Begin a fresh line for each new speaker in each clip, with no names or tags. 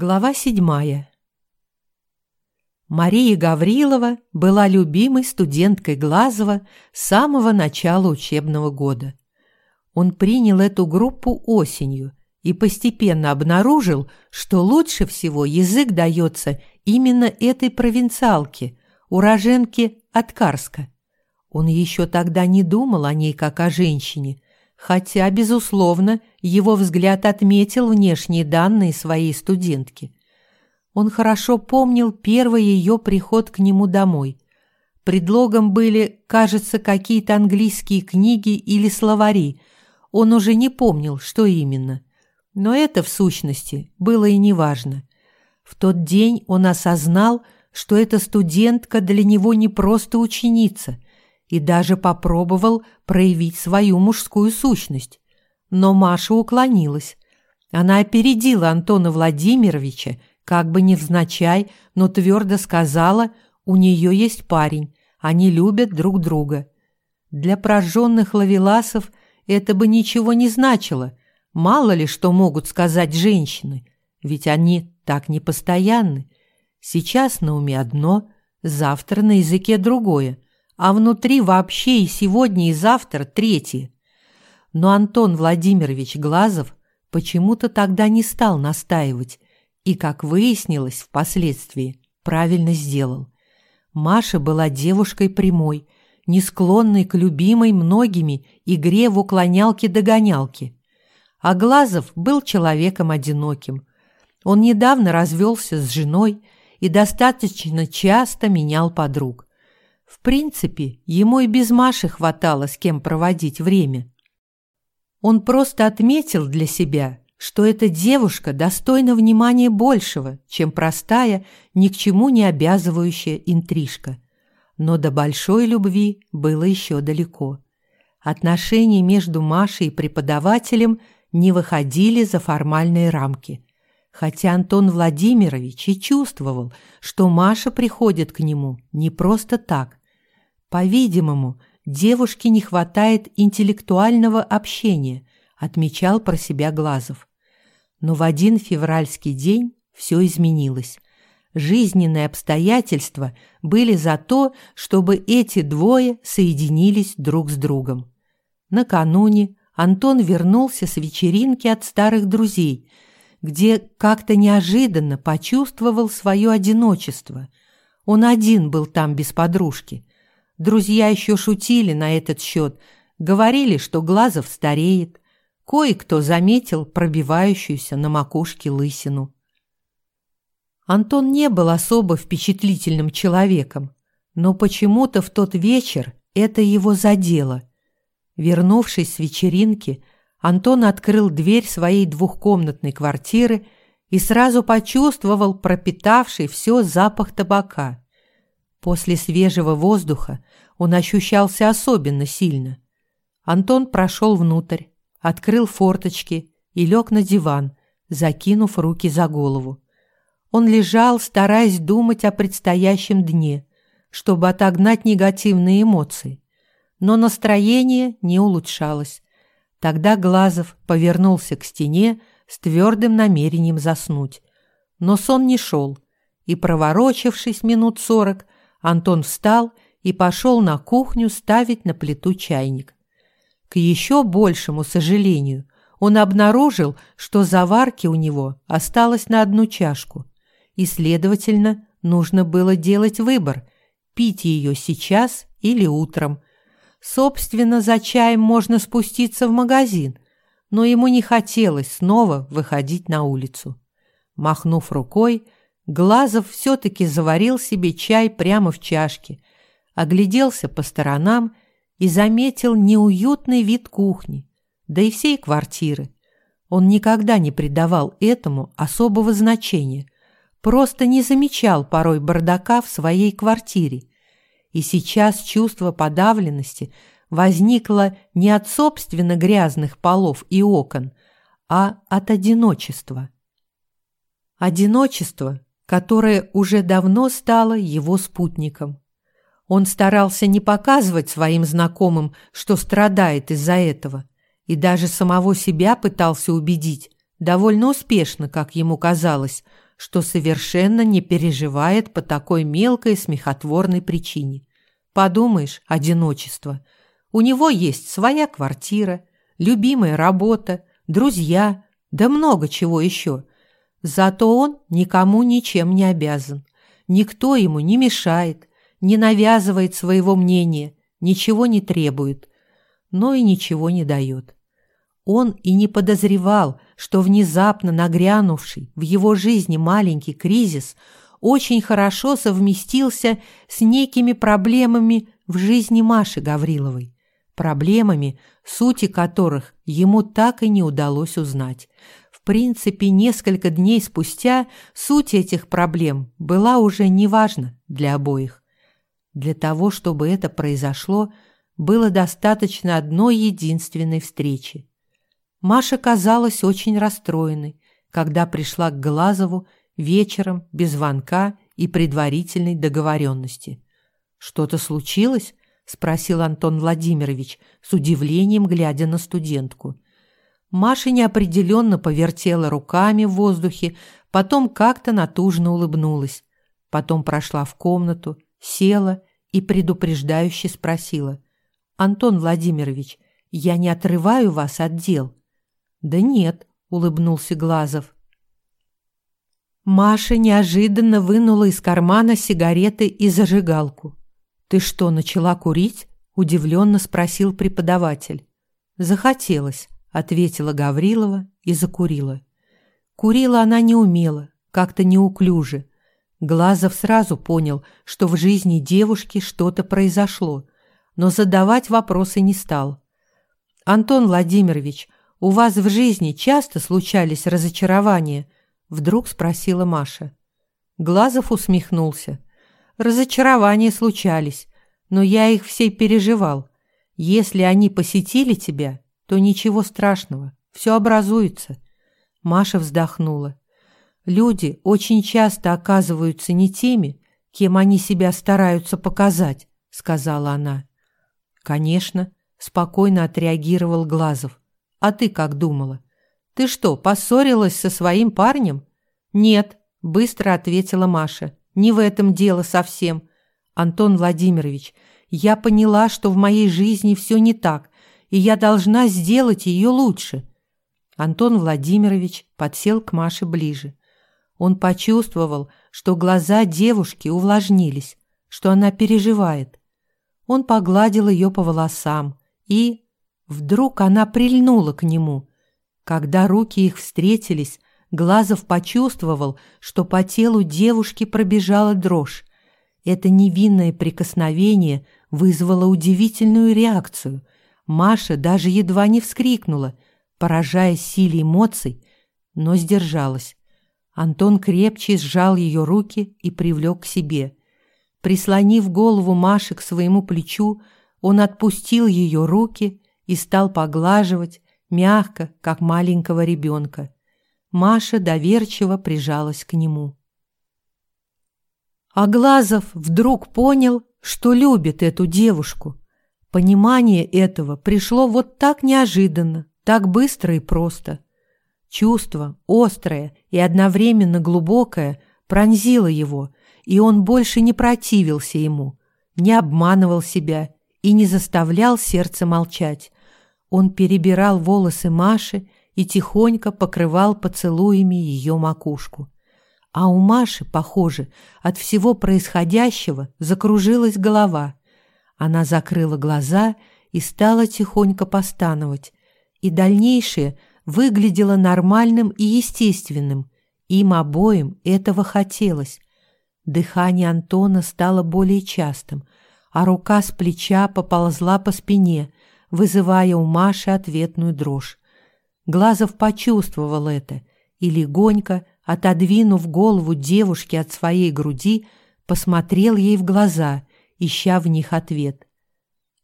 Глава седьмая. Мария Гаврилова была любимой студенткой Глазова с самого начала учебного года. Он принял эту группу осенью и постепенно обнаружил, что лучше всего язык дается именно этой провинциалке, уроженке от Карска. Он еще тогда не думал о ней как о женщине – хотя, безусловно, его взгляд отметил внешние данные своей студентки. Он хорошо помнил первый ее приход к нему домой. Предлогом были, кажется, какие-то английские книги или словари. Он уже не помнил, что именно. Но это, в сущности, было и неважно. В тот день он осознал, что эта студентка для него не просто ученица – и даже попробовал проявить свою мужскую сущность. Но Маша уклонилась. Она опередила Антона Владимировича, как бы невзначай, но твердо сказала, у нее есть парень, они любят друг друга. Для прожженных лавеласов это бы ничего не значило. Мало ли что могут сказать женщины, ведь они так непостоянны. Сейчас на уме одно, завтра на языке другое – а внутри вообще и сегодня, и завтра третье. Но Антон Владимирович Глазов почему-то тогда не стал настаивать и, как выяснилось впоследствии, правильно сделал. Маша была девушкой прямой, не склонной к любимой многими игре в уклонялки-догонялки. А Глазов был человеком одиноким. Он недавно развелся с женой и достаточно часто менял подруг. В принципе, ему и без Маши хватало с кем проводить время. Он просто отметил для себя, что эта девушка достойна внимания большего, чем простая, ни к чему не обязывающая интрижка. Но до большой любви было еще далеко. Отношения между Машей и преподавателем не выходили за формальные рамки. Хотя Антон Владимирович и чувствовал, что Маша приходит к нему не просто так, по-видимому, девушке не хватает интеллектуального общения, отмечал про себя Глазов. Но в один февральский день все изменилось. Жизненные обстоятельства были за то, чтобы эти двое соединились друг с другом. Накануне Антон вернулся с вечеринки от старых друзей, где как-то неожиданно почувствовал свое одиночество. Он один был там без подружки. Друзья еще шутили на этот счет, говорили, что Глазов стареет. Кое-кто заметил пробивающуюся на макушке лысину. Антон не был особо впечатлительным человеком, но почему-то в тот вечер это его задело. Вернувшись с вечеринки, Антон открыл дверь своей двухкомнатной квартиры и сразу почувствовал пропитавший все запах табака. После свежего воздуха он ощущался особенно сильно. Антон прошел внутрь, открыл форточки и лег на диван, закинув руки за голову. Он лежал, стараясь думать о предстоящем дне, чтобы отогнать негативные эмоции. Но настроение не улучшалось. Тогда Глазов повернулся к стене с твердым намерением заснуть. Но сон не шел, и, проворочившись минут сорок, Антон встал и пошел на кухню ставить на плиту чайник. К еще большему сожалению, он обнаружил, что заварки у него осталось на одну чашку, и, следовательно, нужно было делать выбор – пить ее сейчас или утром. Собственно, за чаем можно спуститься в магазин, но ему не хотелось снова выходить на улицу. Махнув рукой, Глазов все-таки заварил себе чай прямо в чашке, огляделся по сторонам и заметил неуютный вид кухни, да и всей квартиры. Он никогда не придавал этому особого значения, просто не замечал порой бардака в своей квартире. И сейчас чувство подавленности возникло не от собственно грязных полов и окон, а от одиночества. Одиночество которое уже давно стало его спутником. Он старался не показывать своим знакомым, что страдает из-за этого, и даже самого себя пытался убедить, довольно успешно, как ему казалось, что совершенно не переживает по такой мелкой смехотворной причине. Подумаешь, одиночество. У него есть своя квартира, любимая работа, друзья, да много чего еще. Зато он никому ничем не обязан. Никто ему не мешает, не навязывает своего мнения, ничего не требует, но и ничего не дает. Он и не подозревал, что внезапно нагрянувший в его жизни маленький кризис очень хорошо совместился с некими проблемами в жизни Маши Гавриловой, проблемами, сути которых ему так и не удалось узнать. Принципе, несколько дней спустя суть этих проблем была уже неважна для обоих. Для того, чтобы это произошло, было достаточно одной единственной встречи. Маша казалась очень расстроенной, когда пришла к Глазову вечером без звонка и предварительной договоренности. «Что-то случилось?» – спросил Антон Владимирович, с удивлением глядя на студентку. Маша неопределенно повертела руками в воздухе, потом как-то натужно улыбнулась. Потом прошла в комнату, села и предупреждающе спросила. «Антон Владимирович, я не отрываю вас от дел?» «Да нет», — улыбнулся Глазов. Маша неожиданно вынула из кармана сигареты и зажигалку. «Ты что, начала курить?» – удивленно спросил преподаватель. «Захотелось», – ответила Гаврилова и закурила. Курила она не умела, как-то неуклюже. Глазов сразу понял, что в жизни девушки что-то произошло, но задавать вопросы не стал. «Антон Владимирович, у вас в жизни часто случались разочарования?» Вдруг спросила Маша. Глазов усмехнулся. «Разочарования случались, но я их все переживал. Если они посетили тебя, то ничего страшного, все образуется». Маша вздохнула. «Люди очень часто оказываются не теми, кем они себя стараются показать», — сказала она. «Конечно», — спокойно отреагировал Глазов. А ты как думала? Ты что, поссорилась со своим парнем? Нет, быстро ответила Маша. Не в этом дело совсем. Антон Владимирович, я поняла, что в моей жизни все не так, и я должна сделать ее лучше. Антон Владимирович подсел к Маше ближе. Он почувствовал, что глаза девушки увлажнились, что она переживает. Он погладил ее по волосам и, Вдруг она прильнула к нему. Когда руки их встретились, Глазов почувствовал, что по телу девушки пробежала дрожь. Это невинное прикосновение вызвало удивительную реакцию. Маша даже едва не вскрикнула, поражаясь силе эмоций, но сдержалась. Антон крепче сжал ее руки и привлек к себе. Прислонив голову Маши к своему плечу, он отпустил ее руки и стал поглаживать, мягко, как маленького ребенка. Маша доверчиво прижалась к нему. А Глазов вдруг понял, что любит эту девушку. Понимание этого пришло вот так неожиданно, так быстро и просто. Чувство, острое и одновременно глубокое, пронзило его, и он больше не противился ему, не обманывал себя и не заставлял сердце молчать, он перебирал волосы Маши и тихонько покрывал поцелуями ее макушку. А у Маши, похоже, от всего происходящего закружилась голова. Она закрыла глаза и стала тихонько постановать. И дальнейшее выглядело нормальным и естественным. Им обоим этого хотелось. Дыхание Антона стало более частым, а рука с плеча поползла по спине, вызывая у Маши ответную дрожь. Глазов почувствовал это и легонько, отодвинув голову девушки от своей груди, посмотрел ей в глаза, ища в них ответ.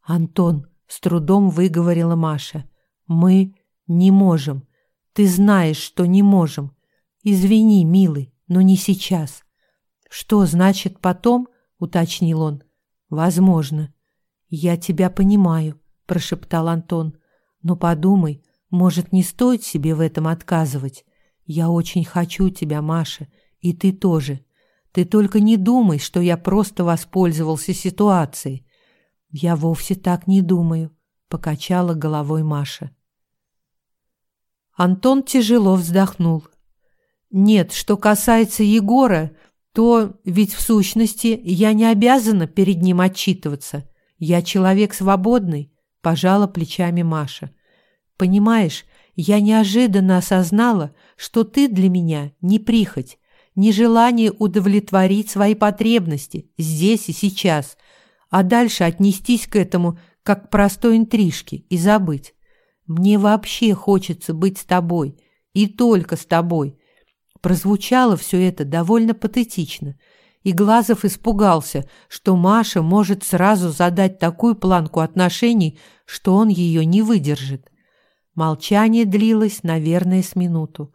«Антон», — с трудом выговорила Маша, — «мы не можем. Ты знаешь, что не можем. Извини, милый, но не сейчас». «Что значит потом?» — уточнил он. «Возможно. Я тебя понимаю. – прошептал Антон. «Но подумай, может, не стоит себе в этом отказывать? Я очень хочу тебя, Маша, И ты тоже. Ты только не думай, что я просто воспользовался ситуацией. Я вовсе так не думаю, покачала головой Маша. Антон тяжело вздохнул. Нет, что касается Егора, то ведь в сущности я не обязана перед ним отчитываться. Я человек свободный, пожала плечами Маша. Понимаешь, я неожиданно осознала, что ты для меня не прихоть, не желание удовлетворить свои потребности здесь и сейчас, а дальше отнестись к этому как к простой интрижке и забыть. Мне вообще хочется быть с тобой, и только с тобой. Прозвучало все это довольно патетично, и Глазов испугался, что Маша может сразу задать такую планку отношений, что он ее не выдержит. Молчание длилось, наверное, с минуту.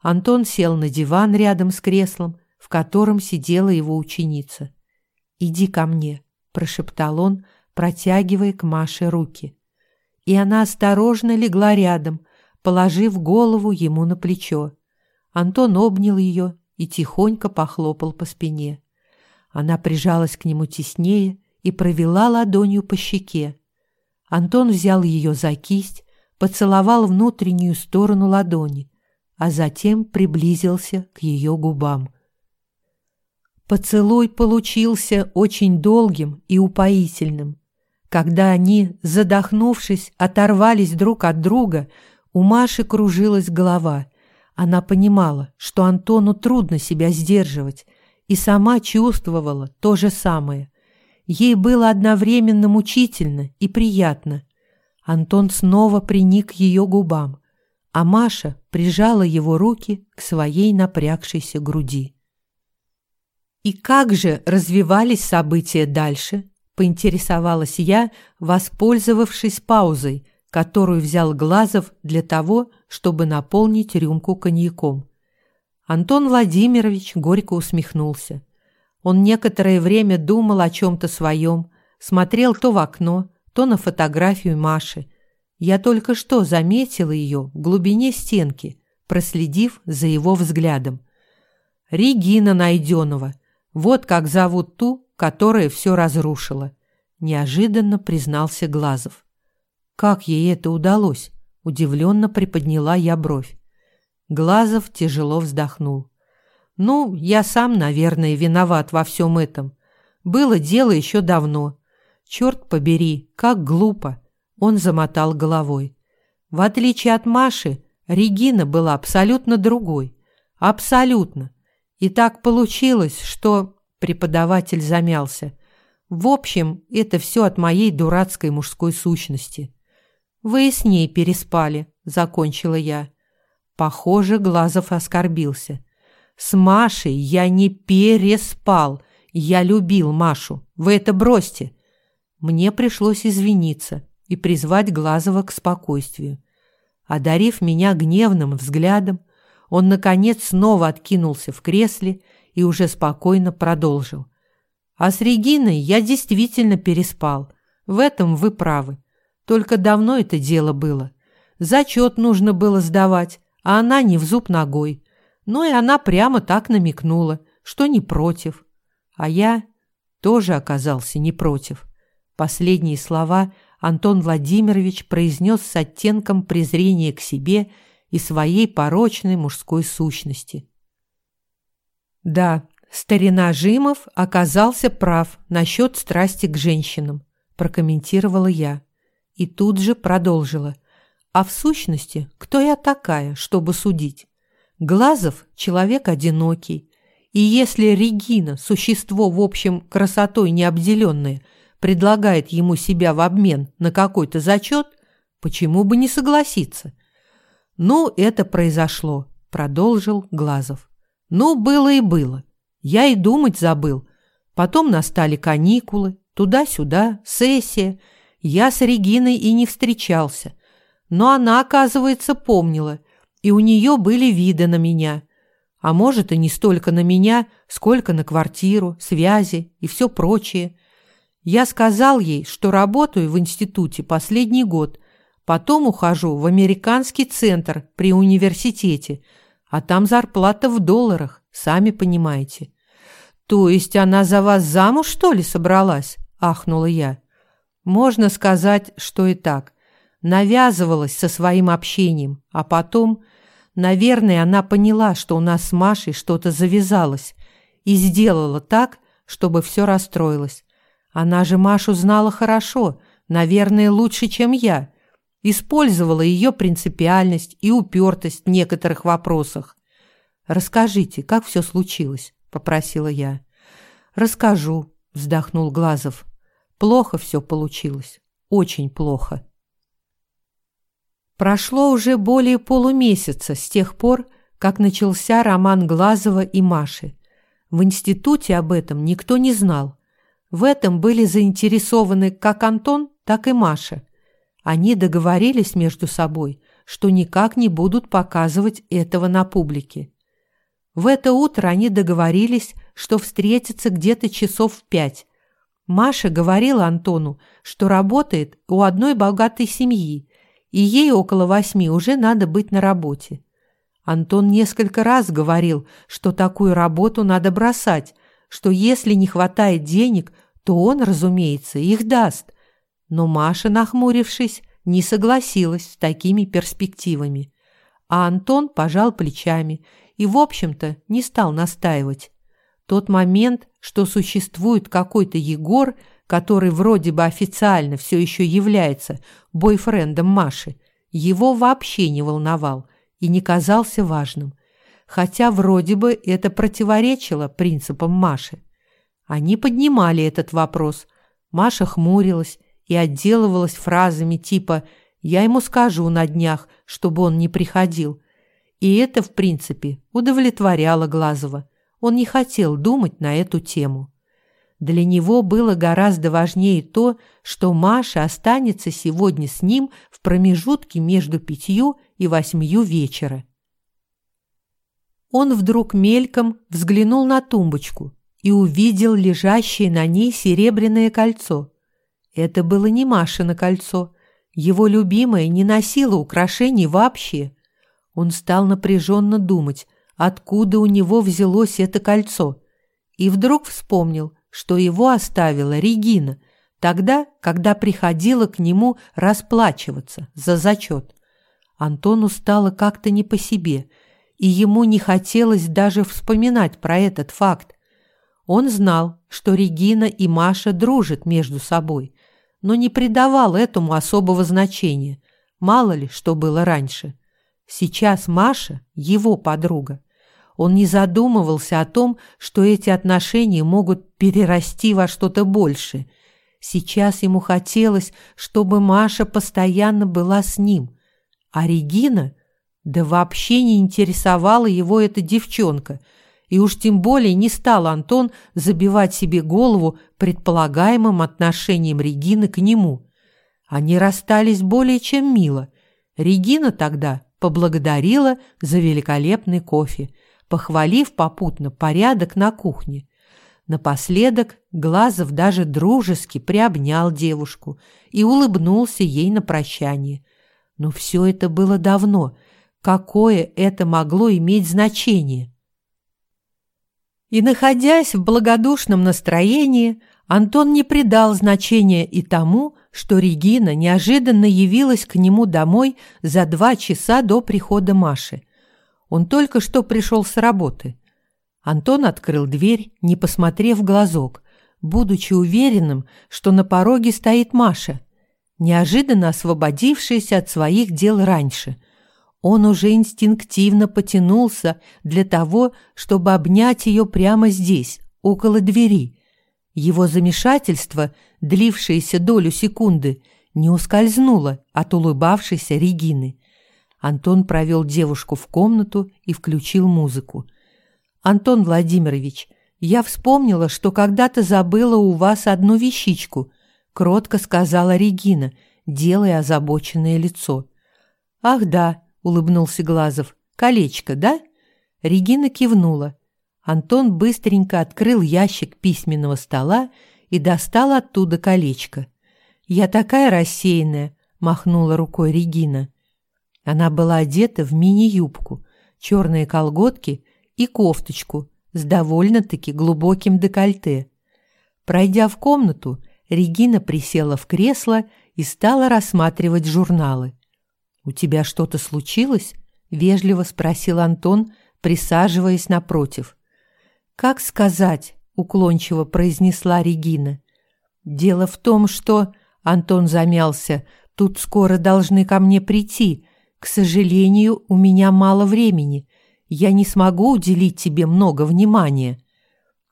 Антон сел на диван рядом с креслом, в котором сидела его ученица. «Иди ко мне», – прошептал он, протягивая к Маше руки. И она осторожно легла рядом, положив голову ему на плечо. Антон обнял ее и тихонько похлопал по спине. Она прижалась к нему теснее и провела ладонью по щеке. Антон взял ее за кисть, поцеловал внутреннюю сторону ладони, а затем приблизился к ее губам. Поцелуй получился очень долгим и упоительным. Когда они, задохнувшись, оторвались друг от друга, у Маши кружилась голова. Она понимала, что Антону трудно себя сдерживать, и сама чувствовала то же самое. Ей было одновременно мучительно и приятно. Антон снова приник к ее губам а Маша прижала его руки к своей напрягшейся груди. «И как же развивались события дальше?» – поинтересовалась я, воспользовавшись паузой, которую взял Глазов для того, чтобы наполнить рюмку коньяком. Антон Владимирович горько усмехнулся. Он некоторое время думал о чем-то своем, смотрел то в окно, то на фотографию Маши – я только что заметила ее в глубине стенки, проследив за его взглядом. Регина Найденова. Вот как зовут ту, которая все разрушила. Неожиданно признался Глазов. Как ей это удалось? Удивленно приподняла я бровь. Глазов тяжело вздохнул. Ну, я сам, наверное, виноват во всем этом. Было дело еще давно. Черт побери, как глупо. Он замотал головой. В отличие от Маши, Регина была абсолютно другой. Абсолютно. И так получилось, что... Преподаватель замялся. В общем, это все от моей дурацкой мужской сущности. Вы с ней переспали, закончила я. Похоже, Глазов оскорбился. С Машей я не переспал. Я любил Машу. Вы это бросьте. Мне пришлось извиниться и призвать Глазова к спокойствию. Одарив меня гневным взглядом, он, наконец, снова откинулся в кресле и уже спокойно продолжил. «А с Региной я действительно переспал. В этом вы правы. Только давно это дело было. Зачет нужно было сдавать, а она не в зуб ногой. Ну и она прямо так намекнула, что не против. А я тоже оказался не против. Последние слова – Антон Владимирович произнес с оттенком презрения к себе и своей порочной мужской сущности. Да, старина Жимов оказался прав насчет страсти к женщинам, прокомментировала я. И тут же продолжила. А в сущности, кто я такая, чтобы судить? Глазов – человек одинокий. И если Регина – существо, в общем, красотой необделенное – предлагает ему себя в обмен на какой-то зачет, почему бы не согласиться? Ну, это произошло, продолжил Глазов. Ну, было и было. Я и думать забыл. Потом настали каникулы, туда-сюда, сессия. Я с Региной и не встречался. Но она, оказывается, помнила, и у нее были виды на меня. А может, и не столько на меня, сколько на квартиру, связи и все прочее. Я сказал ей, что работаю в институте последний год, потом ухожу в американский центр при университете, а там зарплата в долларах. сами понимаете». «То есть она за вас замуж, что ли, собралась?» – ахнула я. «Можно сказать, что и так. Навязывалась со своим общением, а потом, наверное, она поняла, что у нас с Машей что-то завязалось, и сделала так, чтобы все расстроилось. Она же Машу знала хорошо, наверное, лучше, чем я. Использовала ее принципиальность и упертость в некоторых вопросах. «Расскажите, как все случилось?» – попросила я. «Расскажу», – вздохнул Глазов. «Плохо все получилось. Очень плохо». Прошло уже более полумесяца с тех пор, как начался роман Глазова и Маши. В институте об этом никто не знал. В этом были заинтересованы как Антон, так и Маша. Они договорились между собой, что никак не будут показывать этого на публике. В это утро они договорились, что встретятся где-то часов в пять. Маша говорила Антону, что работает у одной богатой семьи, и ей около восьми уже надо быть на работе. Антон несколько раз говорил, что такую работу надо бросать, что если не хватает денег, то он, разумеется, их даст. Но Маша, нахмурившись, не согласилась с такими перспективами. А Антон пожал плечами и, в общем-то, не стал настаивать. Тот момент, что существует какой-то Егор, который вроде бы официально все еще является бойфрендом Маши, его вообще не волновал – и не казался важным, хотя вроде бы это противоречило принципам Маши. Они поднимали этот вопрос. Маша хмурилась и отделывалась фразами типа «я ему скажу на днях, чтобы он не приходил». И это, в принципе, удовлетворяло Глазова. Он не хотел думать на эту тему. Для него было гораздо важнее то, что Маша останется сегодня с ним в промежутке между пятью и восьмью вечера. Он вдруг мельком взглянул на тумбочку и увидел лежащее на ней серебряное кольцо. Это было не Машино кольцо. Его любимое не носило украшений вообще. Он стал напряженно думать, откуда у него взялось это кольцо. И вдруг вспомнил, что его оставила Регина, тогда, когда приходила к нему расплачиваться за зачет. Антону стало как-то не по себе, и ему не хотелось даже вспоминать про этот факт. Он знал, что Регина и Маша дружат между собой, но не придавал этому особого значения. Мало ли, что было раньше. Сейчас Маша – его подруга. Он не задумывался о том, что эти отношения могут перерасти во что-то большее. Сейчас ему хотелось, чтобы Маша постоянно была с ним – а Регина? Да вообще не интересовала его эта девчонка. И уж тем более не стал Антон забивать себе голову предполагаемым отношением Регины к нему. Они расстались более чем мило. Регина тогда поблагодарила за великолепный кофе, похвалив попутно порядок на кухне. Напоследок Глазов даже дружески приобнял девушку и улыбнулся ей на прощание. Но все это было давно. Какое это могло иметь значение? И, находясь в благодушном настроении, Антон не придал значения и тому, что Регина неожиданно явилась к нему домой за два часа до прихода Маши. Он только что пришел с работы. Антон открыл дверь, не посмотрев в глазок, будучи уверенным, что на пороге стоит Маша – неожиданно освободившийся от своих дел раньше. Он уже инстинктивно потянулся для того, чтобы обнять ее прямо здесь, около двери. Его замешательство, длившееся долю секунды, не ускользнуло от улыбавшейся Регины. Антон провел девушку в комнату и включил музыку. «Антон Владимирович, я вспомнила, что когда-то забыла у вас одну вещичку», кротко сказала Регина, делая озабоченное лицо. «Ах да», — улыбнулся Глазов, — «колечко, да?» Регина кивнула. Антон быстренько открыл ящик письменного стола и достал оттуда колечко. «Я такая рассеянная», — махнула рукой Регина. Она была одета в мини-юбку, черные колготки и кофточку с довольно-таки глубоким декольте. Пройдя в комнату, Регина присела в кресло и стала рассматривать журналы. «У тебя что-то случилось?» – вежливо спросил Антон, присаживаясь напротив. «Как сказать?» – уклончиво произнесла Регина. «Дело в том, что...» – Антон замялся. «Тут скоро должны ко мне прийти. К сожалению, у меня мало времени. Я не смогу уделить тебе много внимания».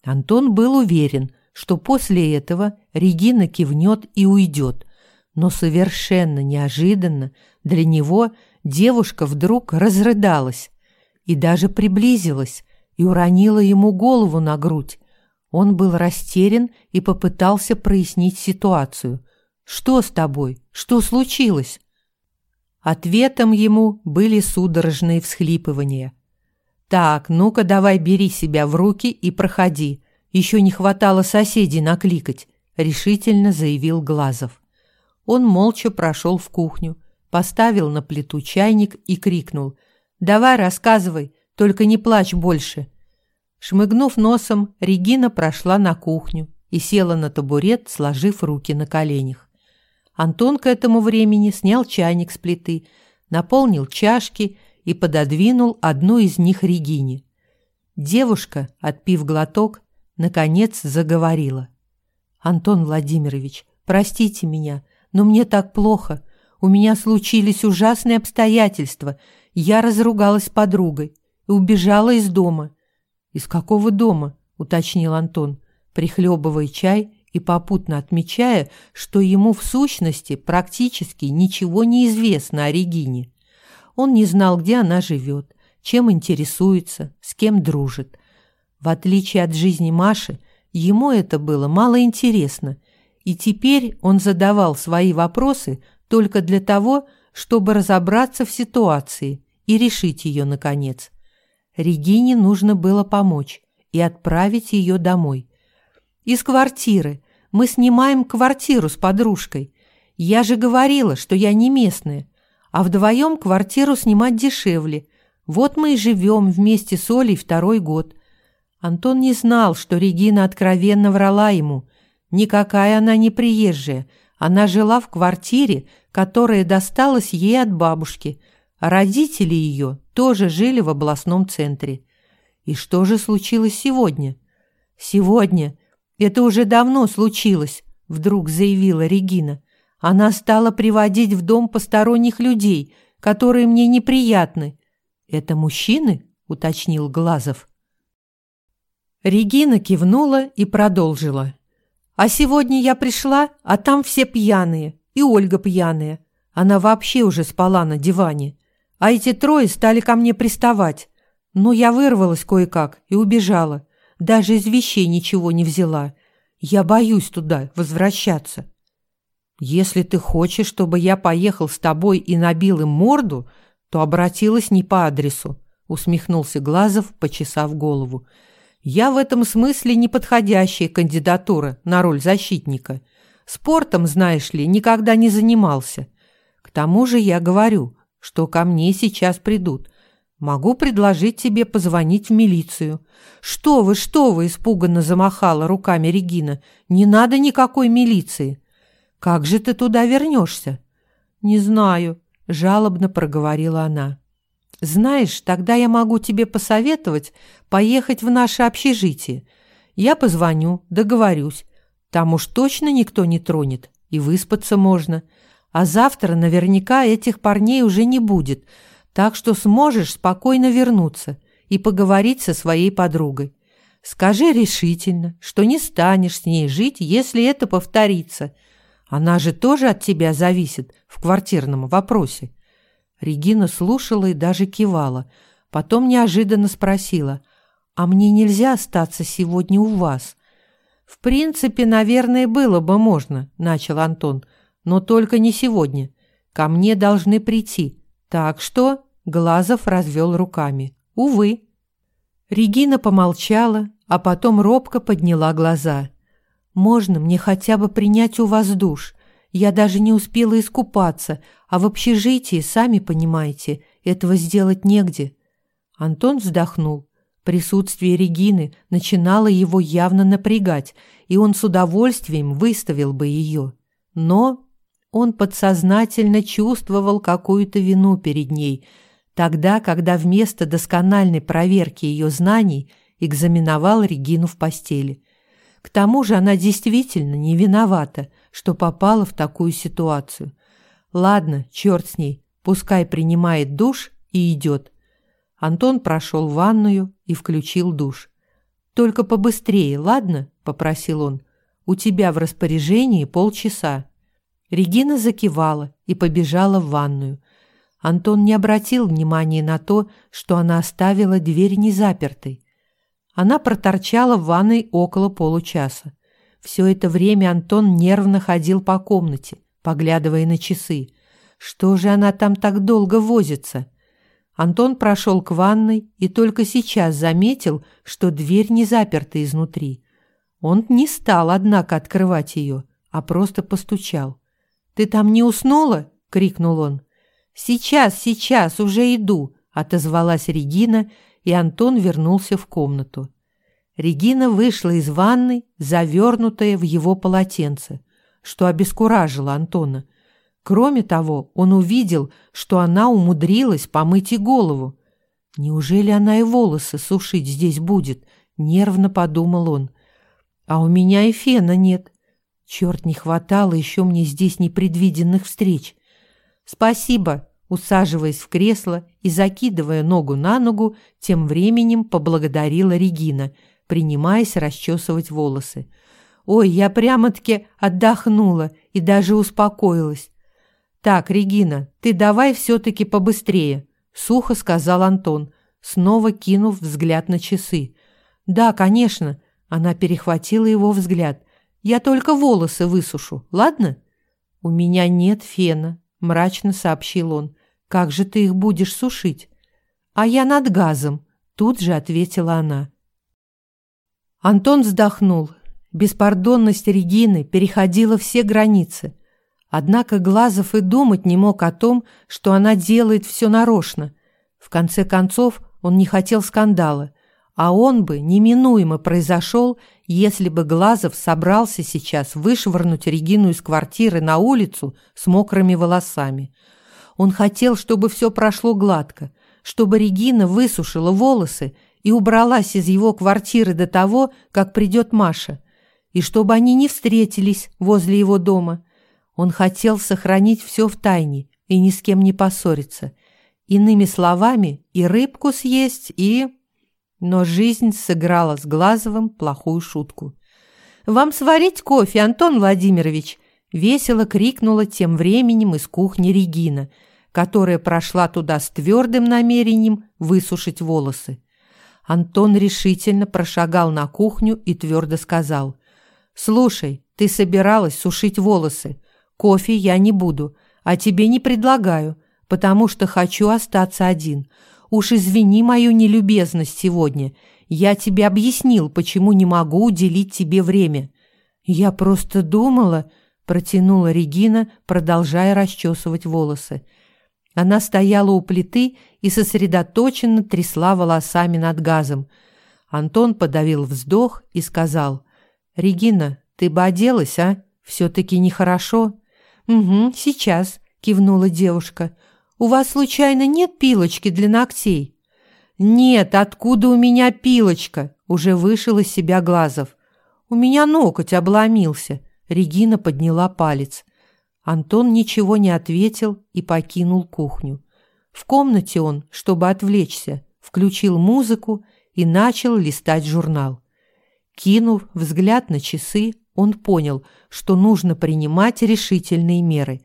Антон был уверен, что после этого Регина кивнет и уйдет. Но совершенно неожиданно для него девушка вдруг разрыдалась и даже приблизилась и уронила ему голову на грудь. Он был растерян и попытался прояснить ситуацию. «Что с тобой? Что случилось?» Ответом ему были судорожные всхлипывания. «Так, ну-ка давай бери себя в руки и проходи. Еще не хватало соседей накликать», — решительно заявил Глазов. Он молча прошел в кухню, поставил на плиту чайник и крикнул. «Давай рассказывай, только не плачь больше». Шмыгнув носом, Регина прошла на кухню и села на табурет, сложив руки на коленях. Антон к этому времени снял чайник с плиты, наполнил чашки и пододвинул одну из них Регине. Девушка, отпив глоток, наконец заговорила. «Антон Владимирович, простите меня, но мне так плохо. У меня случились ужасные обстоятельства. Я разругалась с подругой и убежала из дома. Из какого дома? уточнил Антон, прихлебывая чай и попутно отмечая, что ему в сущности практически ничего не известно о Регине. Он не знал, где она живет, чем интересуется, с кем дружит. В отличие от жизни Маши, ему это было мало интересно, и теперь он задавал свои вопросы только для того, чтобы разобраться в ситуации и решить ее, наконец. Регине нужно было помочь и отправить ее домой. «Из квартиры. Мы снимаем квартиру с подружкой. Я же говорила, что я не местная. А вдвоем квартиру снимать дешевле. Вот мы и живем вместе с Олей второй год». Антон не знал, что Регина откровенно врала ему – Никакая она не приезжая. Она жила в квартире, которая досталась ей от бабушки, родители ее тоже жили в областном центре. И что же случилось сегодня? Сегодня. Это уже давно случилось, вдруг заявила Регина. Она стала приводить в дом посторонних людей, которые мне неприятны. Это мужчины? уточнил Глазов. Регина кивнула и продолжила. А сегодня я пришла, а там все пьяные, и Ольга пьяная. Она вообще уже спала на диване. А эти трое стали ко мне приставать. Но я вырвалась кое-как и убежала. Даже из вещей ничего не взяла. Я боюсь туда возвращаться. Если ты хочешь, чтобы я поехал с тобой и набил им морду, то обратилась не по адресу, усмехнулся Глазов, почесав голову. Я в этом смысле неподходящая кандидатура на роль защитника. Спортом, знаешь ли, никогда не занимался. К тому же я говорю, что ко мне сейчас придут. Могу предложить тебе позвонить в милицию. Что вы, что вы, испуганно замахала руками Регина. Не надо никакой милиции. Как же ты туда вернешься? Не знаю, жалобно проговорила она. Знаешь, тогда я могу тебе посоветовать поехать в наше общежитие. Я позвоню, договорюсь. Там уж точно никто не тронет, и выспаться можно. А завтра наверняка этих парней уже не будет, так что сможешь спокойно вернуться и поговорить со своей подругой. Скажи решительно, что не станешь с ней жить, если это повторится. Она же тоже от тебя зависит в квартирном вопросе. Регина слушала и даже кивала. Потом неожиданно спросила, «А мне нельзя остаться сегодня у вас?» «В принципе, наверное, было бы можно», — начал Антон, «но только не сегодня. Ко мне должны прийти. Так что...» — Глазов развел руками. «Увы». Регина помолчала, а потом робко подняла глаза. «Можно мне хотя бы принять у вас душ? Я даже не успела искупаться, а в общежитии, сами понимаете, этого сделать негде. Антон вздохнул. Присутствие Регины начинало его явно напрягать, и он с удовольствием выставил бы ее. Но он подсознательно чувствовал какую-то вину перед ней, тогда, когда вместо доскональной проверки ее знаний экзаменовал Регину в постели. К тому же она действительно не виновата, что попала в такую ситуацию. Ладно, черт с ней, пускай принимает душ и идет. Антон прошел в ванную и включил душ. «Только побыстрее, ладно?» – попросил он. «У тебя в распоряжении полчаса». Регина закивала и побежала в ванную. Антон не обратил внимания на то, что она оставила дверь незапертой. Она проторчала в ванной около получаса. Все это время Антон нервно ходил по комнате, поглядывая на часы. Что же она там так долго возится? Антон прошел к ванной и только сейчас заметил, что дверь не заперта изнутри. Он не стал, однако, открывать ее, а просто постучал. «Ты там не уснула?» — крикнул он. «Сейчас, сейчас, уже иду!» — отозвалась Регина, и Антон вернулся в комнату. Регина вышла из ванной, завернутая в его полотенце, что обескуражило Антона. Кроме того, он увидел, что она умудрилась помыть и голову. «Неужели она и волосы сушить здесь будет?» — нервно подумал он. «А у меня и фена нет. Черт, не хватало еще мне здесь непредвиденных встреч. Спасибо, усаживаясь в кресло и закидывая ногу на ногу, тем временем поблагодарила Регина, принимаясь расчесывать волосы. Ой, я прямо-таки отдохнула и даже успокоилась. Так, Регина, ты давай все-таки побыстрее, сухо сказал Антон, снова кинув взгляд на часы. Да, конечно, она перехватила его взгляд. Я только волосы высушу, ладно? У меня нет фена, мрачно сообщил он. Как же ты их будешь сушить? А я над газом, тут же ответила она. Антон вздохнул. Беспардонность Регины переходила все границы. Однако Глазов и думать не мог о том, что она делает все нарочно. В конце концов, он не хотел скандала, а он бы неминуемо произошел, если бы Глазов собрался сейчас вышвырнуть Регину из квартиры на улицу с мокрыми волосами. Он хотел, чтобы все прошло гладко, чтобы Регина высушила волосы и убралась из его квартиры до того, как придет Маша, и чтобы они не встретились возле его дома. Он хотел сохранить все в тайне и ни с кем не поссориться. Иными словами, и рыбку съесть, и... Но жизнь сыграла с Глазовым плохую шутку. «Вам сварить кофе, Антон Владимирович!» Весело крикнула тем временем из кухни Регина, которая прошла туда с твердым намерением высушить волосы. Антон решительно прошагал на кухню и твердо сказал. «Слушай, ты собиралась сушить волосы. Кофе я не буду, а тебе не предлагаю, потому что хочу остаться один. Уж извини мою нелюбезность сегодня. Я тебе объяснил, почему не могу уделить тебе время. Я просто думала, протянула Регина, продолжая расчесывать волосы. Она стояла у плиты и сосредоточенно трясла волосами над газом. Антон подавил вздох и сказал: "Регина, ты бы оделась, а? все таки нехорошо". "Угу, сейчас", кивнула девушка. У вас случайно нет пилочки для ногтей? Нет, откуда у меня пилочка? Уже вышел из себя Глазов. У меня ноготь обломился. Регина подняла палец. Антон ничего не ответил и покинул кухню. В комнате он, чтобы отвлечься, включил музыку и начал листать журнал. Кинув взгляд на часы, он понял, что нужно принимать решительные меры.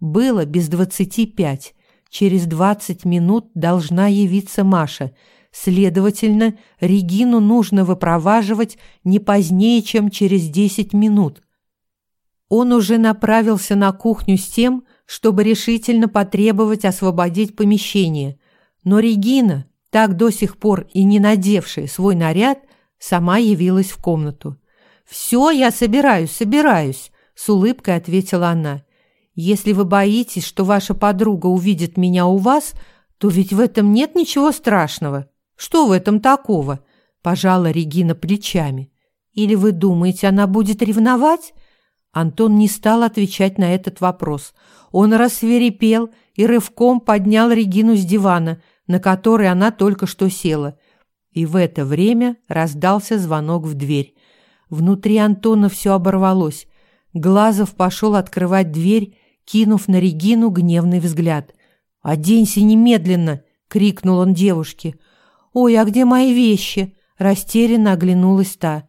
Было без двадцати пять. Через двадцать минут должна явиться Маша. Следовательно, Регину нужно выпроваживать не позднее, чем через десять минут. Он уже направился на кухню с тем, чтобы решительно потребовать освободить помещение. Но Регина, так до сих пор и не надевшая свой наряд, сама явилась в комнату. «Все, я собираюсь, собираюсь», — с улыбкой ответила она. Если вы боитесь, что ваша подруга увидит меня у вас, то ведь в этом нет ничего страшного. Что в этом такого?» – пожала Регина плечами. «Или вы думаете, она будет ревновать?» Антон не стал отвечать на этот вопрос. Он рассверепел и рывком поднял Регину с дивана, на который она только что села. И в это время раздался звонок в дверь. Внутри Антона все оборвалось. Глазов пошел открывать дверь, кинув на Регину гневный взгляд. «Оденься немедленно!» — крикнул он девушке. «Ой, а где мои вещи?» — растерянно оглянулась та.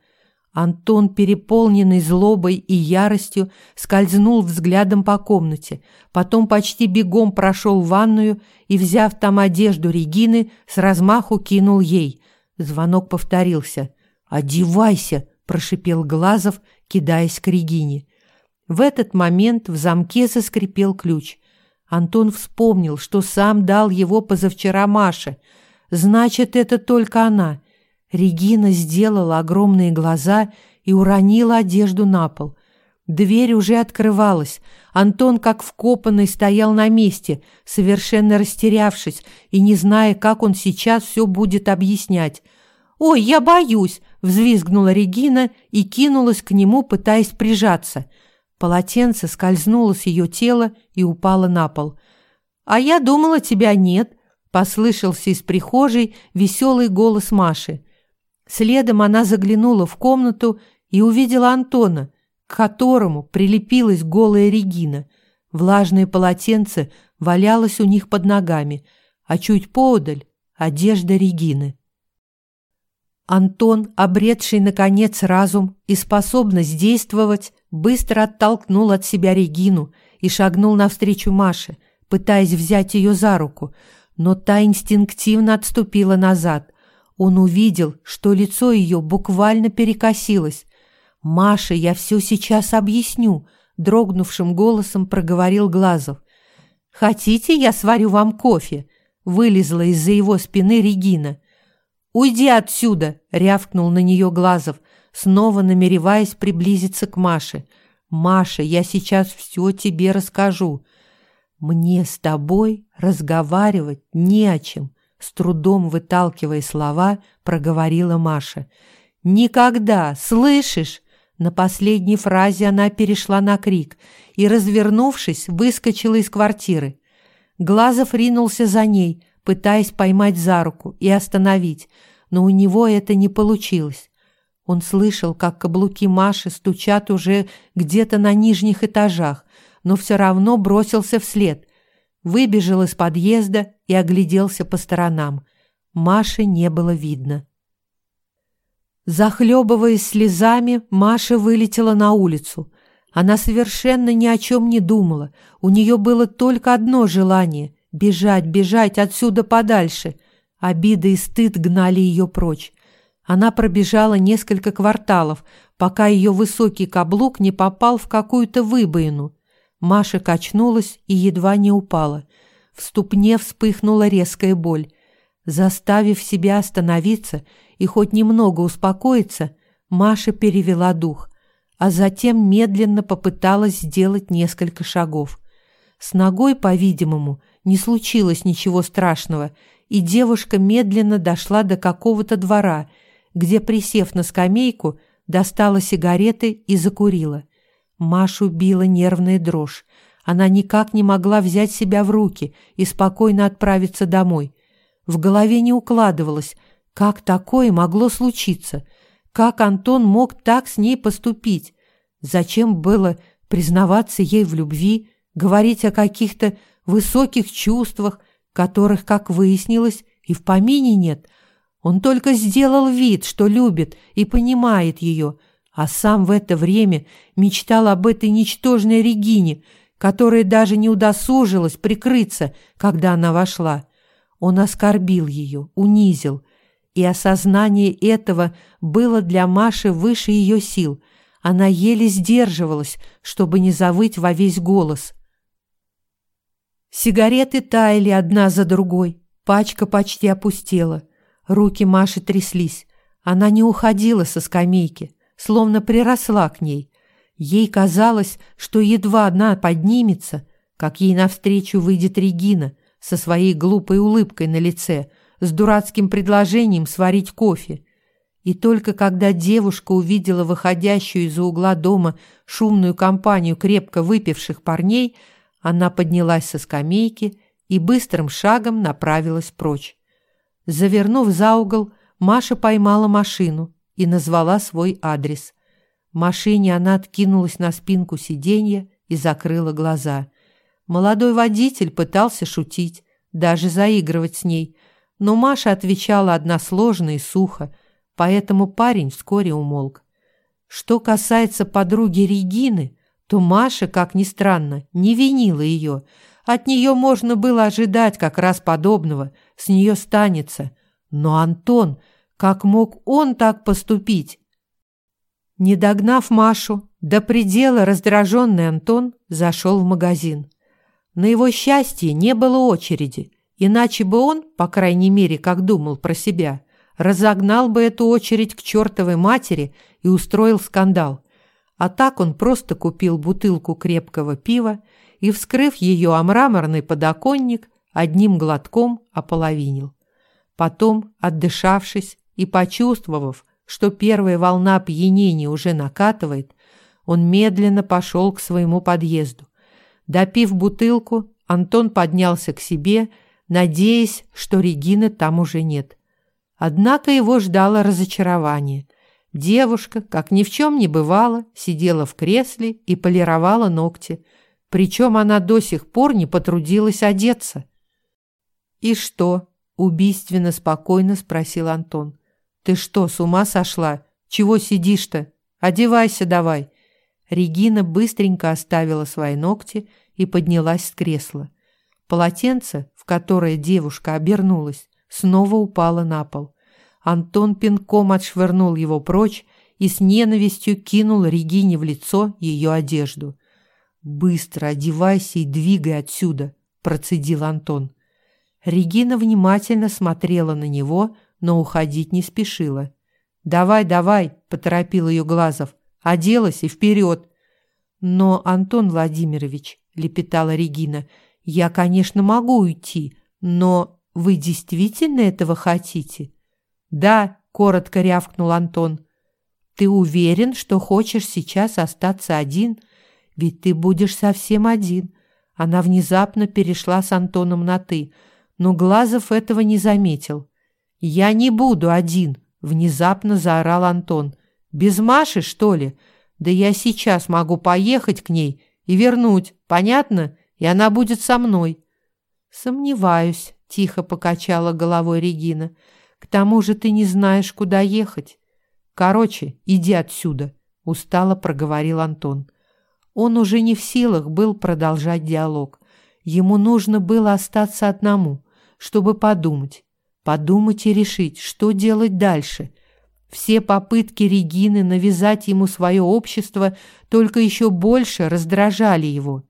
Антон, переполненный злобой и яростью, скользнул взглядом по комнате, потом почти бегом прошел в ванную и, взяв там одежду Регины, с размаху кинул ей. Звонок повторился. «Одевайся!» – прошипел Глазов, кидаясь к Регине. В этот момент в замке заскрипел ключ. Антон вспомнил, что сам дал его позавчера Маше. Значит, это только она – Регина сделала огромные глаза и уронила одежду на пол. Дверь уже открывалась. Антон, как вкопанный, стоял на месте, совершенно растерявшись и не зная, как он сейчас все будет объяснять. «Ой, я боюсь!» – взвизгнула Регина и кинулась к нему, пытаясь прижаться. Полотенце скользнуло с ее тела и упало на пол. «А я думала, тебя нет», – послышался из прихожей веселый голос Маши. Следом она заглянула в комнату и увидела Антона, к которому прилепилась голая Регина. Влажное полотенце валялось у них под ногами, а чуть поодаль — одежда Регины. Антон, обретший, наконец, разум и способность действовать, быстро оттолкнул от себя Регину и шагнул навстречу Маше, пытаясь взять ее за руку, но та инстинктивно отступила назад, он увидел, что лицо ее буквально перекосилось. «Маша, я все сейчас объясню», — дрогнувшим голосом проговорил Глазов. «Хотите, я сварю вам кофе?» — вылезла из-за его спины Регина. «Уйди отсюда!» — рявкнул на нее Глазов, снова намереваясь приблизиться к Маше. «Маша, я сейчас все тебе расскажу. Мне с тобой разговаривать не о чем. С трудом выталкивая слова, проговорила Маша. «Никогда, слышишь?» На последней фразе она перешла на крик и, развернувшись, выскочила из квартиры. Глазов ринулся за ней, пытаясь поймать за руку и остановить, но у него это не получилось. Он слышал, как каблуки Маши стучат уже где-то на нижних этажах, но все равно бросился вслед выбежал из подъезда и огляделся по сторонам. Маши не было видно. Захлебываясь слезами, Маша вылетела на улицу. Она совершенно ни о чем не думала. У нее было только одно желание — бежать, бежать отсюда подальше. Обида и стыд гнали ее прочь. Она пробежала несколько кварталов, пока ее высокий каблук не попал в какую-то выбоину. Маша качнулась и едва не упала. В ступне вспыхнула резкая боль. Заставив себя остановиться и хоть немного успокоиться, Маша перевела дух, а затем медленно попыталась сделать несколько шагов. С ногой, по-видимому, не случилось ничего страшного, и девушка медленно дошла до какого-то двора, где, присев на скамейку, достала сигареты и закурила. Машу била нервная дрожь. Она никак не могла взять себя в руки и спокойно отправиться домой. В голове не укладывалось, как такое могло случиться, как Антон мог так с ней поступить. Зачем было признаваться ей в любви, говорить о каких-то высоких чувствах, которых, как выяснилось, и в помине нет. Он только сделал вид, что любит и понимает ее, а сам в это время мечтал об этой ничтожной Регине, которая даже не удосужилась прикрыться, когда она вошла. Он оскорбил ее, унизил, и осознание этого было для Маши выше ее сил. Она еле сдерживалась, чтобы не завыть во весь голос. Сигареты таяли одна за другой, пачка почти опустела. Руки Маши тряслись. Она не уходила со скамейки словно приросла к ней. Ей казалось, что едва одна поднимется, как ей навстречу выйдет Регина со своей глупой улыбкой на лице, с дурацким предложением сварить кофе. И только когда девушка увидела выходящую из-за угла дома шумную компанию крепко выпивших парней, она поднялась со скамейки и быстрым шагом направилась прочь. Завернув за угол, Маша поймала машину и назвала свой адрес. В машине она откинулась на спинку сиденья и закрыла глаза. Молодой водитель пытался шутить, даже заигрывать с ней, но Маша отвечала односложно и сухо, поэтому парень вскоре умолк. Что касается подруги Регины, то Маша, как ни странно, не винила ее. От нее можно было ожидать как раз подобного, с нее станется. Но Антон, как мог он так поступить? Не догнав Машу, до предела раздраженный Антон зашел в магазин. На его счастье не было очереди, иначе бы он, по крайней мере, как думал про себя, разогнал бы эту очередь к чертовой матери и устроил скандал. А так он просто купил бутылку крепкого пива и, вскрыв ее о мраморный подоконник, одним глотком ополовинил. Потом, отдышавшись и почувствовав, что первая волна опьянения уже накатывает, он медленно пошел к своему подъезду. Допив бутылку, Антон поднялся к себе, надеясь, что Регины там уже нет. Однако его ждало разочарование. Девушка, как ни в чем не бывало, сидела в кресле и полировала ногти, причем она до сих пор не потрудилась одеться. «И что?» – убийственно спокойно спросил Антон. «Ты что, с ума сошла? Чего сидишь-то? Одевайся давай!» Регина быстренько оставила свои ногти и поднялась с кресла. Полотенце, в которое девушка обернулась, снова упало на пол. Антон пинком отшвырнул его прочь и с ненавистью кинул Регине в лицо ее одежду. «Быстро одевайся и двигай отсюда», – процедил Антон. Регина внимательно смотрела на него, но уходить не спешила. «Давай, давай», – поторопил ее Глазов, – «оделась и вперед». «Но, Антон Владимирович», – лепетала Регина, – «я, конечно, могу уйти, но вы действительно этого хотите?» «Да», – коротко рявкнул Антон. «Ты уверен, что хочешь сейчас остаться один? Ведь ты будешь совсем один». Она внезапно перешла с Антоном на «ты», но Глазов этого не заметил. «Я не буду один», – внезапно заорал Антон. «Без Маши, что ли? Да я сейчас могу поехать к ней и вернуть, понятно? И она будет со мной». «Сомневаюсь», – тихо покачала головой Регина. «К тому же ты не знаешь, куда ехать». «Короче, иди отсюда», – устало проговорил Антон. Он уже не в силах был продолжать диалог. Ему нужно было остаться одному, чтобы подумать. Подумать и решить, что делать дальше – все попытки Регины навязать ему свое общество только еще больше раздражали его.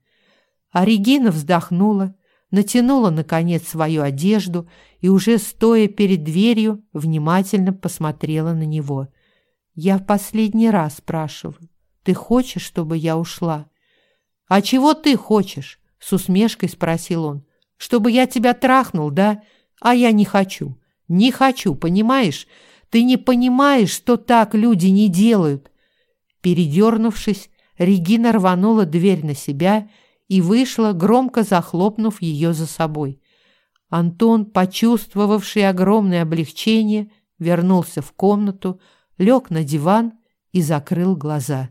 А Регина вздохнула, натянула, наконец, свою одежду и, уже стоя перед дверью, внимательно посмотрела на него. «Я в последний раз спрашиваю, ты хочешь, чтобы я ушла?» «А чего ты хочешь?» — с усмешкой спросил он. «Чтобы я тебя трахнул, да? А я не хочу. Не хочу, понимаешь? Ты не понимаешь, что так люди не делают!» Передернувшись, Регина рванула дверь на себя и вышла, громко захлопнув ее за собой. Антон, почувствовавший огромное облегчение, вернулся в комнату, лег на диван и закрыл глаза.